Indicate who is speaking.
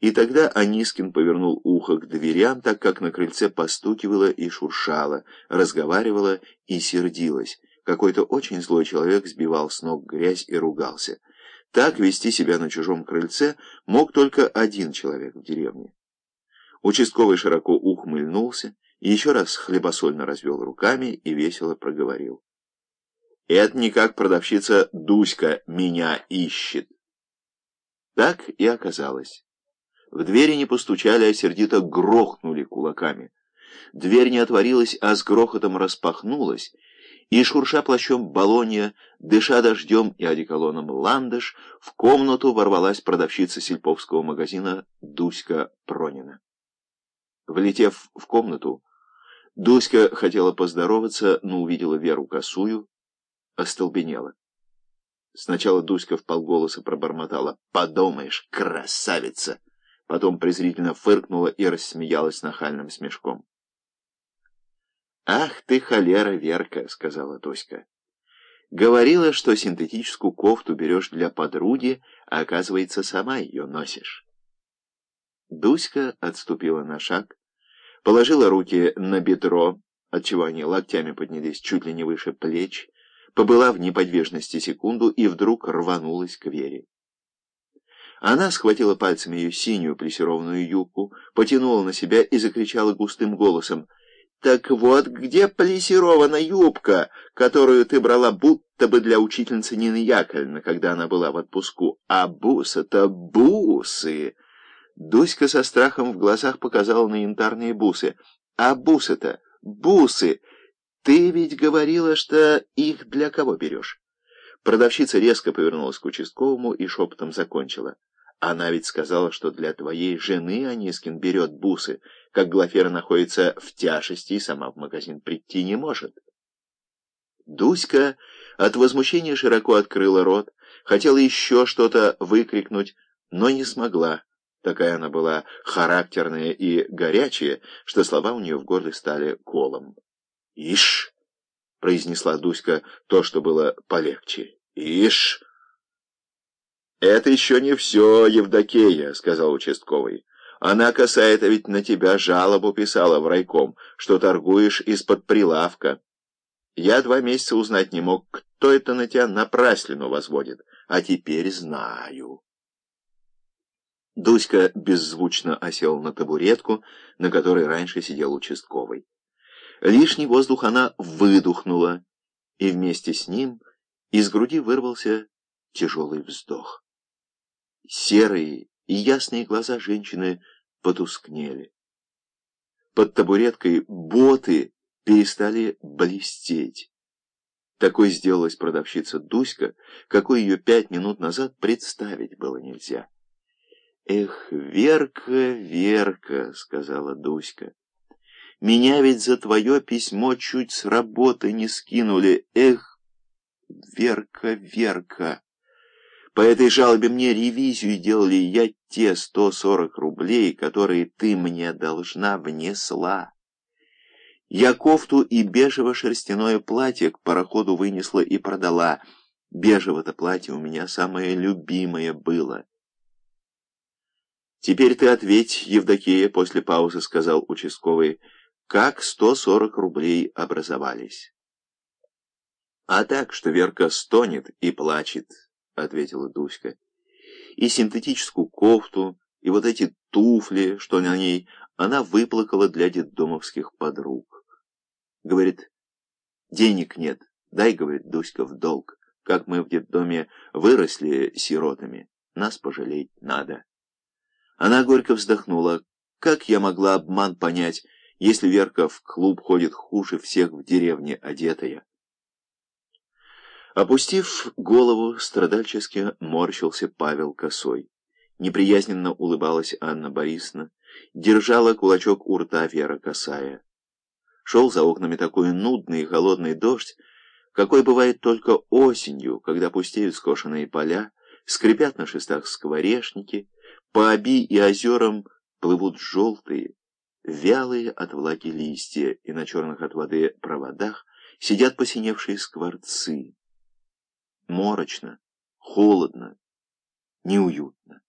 Speaker 1: И тогда Анискин повернул ухо к дверям, так как на крыльце постукивало и шуршало, разговаривало и сердилось. Какой-то очень злой человек сбивал с ног грязь и ругался. Так вести себя на чужом крыльце мог только один человек в деревне. Участковый широко ухмыльнулся, еще раз хлебосольно развел руками и весело проговорил. «Это не как продавщица Дуська меня ищет». Так и оказалось. В двери не постучали, а сердито грохнули кулаками. Дверь не отворилась, а с грохотом распахнулась, и, шурша плащом Болонья, дыша дождем и одеколоном ландыш, в комнату ворвалась продавщица сельповского магазина Дуська Пронина. Влетев в комнату, Дуська хотела поздороваться, но увидела Веру косую, остолбенела. Сначала Дуська вполголоса пробормотала «Подумаешь, красавица!» Потом презрительно фыркнула и рассмеялась нахальным смешком. «Ах ты, холера, Верка!» — сказала Тоська. «Говорила, что синтетическую кофту берешь для подруги, а оказывается, сама ее носишь». Дуська отступила на шаг, положила руки на бедро, отчего они локтями поднялись чуть ли не выше плеч, побыла в неподвижности секунду и вдруг рванулась к Вере. Она схватила пальцами ее синюю плессированную юбку, потянула на себя и закричала густым голосом — так вот, где плессирована юбка, которую ты брала будто бы для учительницы Нины Яковлевны, когда она была в отпуску? А бусы-то бусы! Дуська со страхом в глазах показала на янтарные бусы. А бусы-то бусы! Ты ведь говорила, что их для кого берешь? Продавщица резко повернулась к участковому и шепотом закончила. Она ведь сказала, что для твоей жены Анискин берет бусы, как Глафера находится в тяжести и сама в магазин прийти не может. Дуська от возмущения широко открыла рот, хотела еще что-то выкрикнуть, но не смогла. Такая она была характерная и горячая, что слова у нее в горле стали колом. «Ишь!» — произнесла Дуська то, что было полегче. «Ишь!» «Это еще не все, Евдокея», — сказал участковый. «Она касает, а ведь на тебя жалобу писала в райком, что торгуешь из-под прилавка. Я два месяца узнать не мог, кто это на тебя напраслину возводит, а теперь знаю». Дуська беззвучно осел на табуретку, на которой раньше сидел участковый. Лишний воздух она выдохнула, и вместе с ним из груди вырвался тяжелый вздох. Серые и ясные глаза женщины потускнели. Под табуреткой боты перестали блестеть. Такой сделалась продавщица Дуська, какой ее пять минут назад представить было нельзя. «Эх, Верка, Верка», — сказала Дуська, — «меня ведь за твое письмо чуть с работы не скинули. Эх, Верка, Верка». По этой жалобе мне ревизию делали, я те 140 рублей, которые ты мне должна, внесла. Я кофту и бежево-шерстяное платье к пароходу вынесла и продала. Бежево-то платье у меня самое любимое было. «Теперь ты ответь, Евдокия», — после паузы сказал участковый, «как 140 рублей образовались?» «А так, что Верка стонет и плачет». — ответила Дуська. И синтетическую кофту, и вот эти туфли, что на ней, она выплакала для детдомовских подруг. Говорит, денег нет, дай, говорит Дуська, в долг. Как мы в детдоме выросли сиротами, нас пожалеть надо. Она горько вздохнула. Как я могла обман понять, если Верка в клуб ходит хуже всех в деревне одетая? Опустив голову, страдальчески морщился Павел Косой. Неприязненно улыбалась Анна Борисовна, держала кулачок у рта Вера Косая. Шел за окнами такой нудный и холодный дождь, какой бывает только осенью, когда пустеют скошенные поля, скрипят на шестах скворечники, по оби и озерам плывут желтые, вялые от влаги листья, и на черных от воды проводах сидят посиневшие скворцы морочно, холодно, неуютно.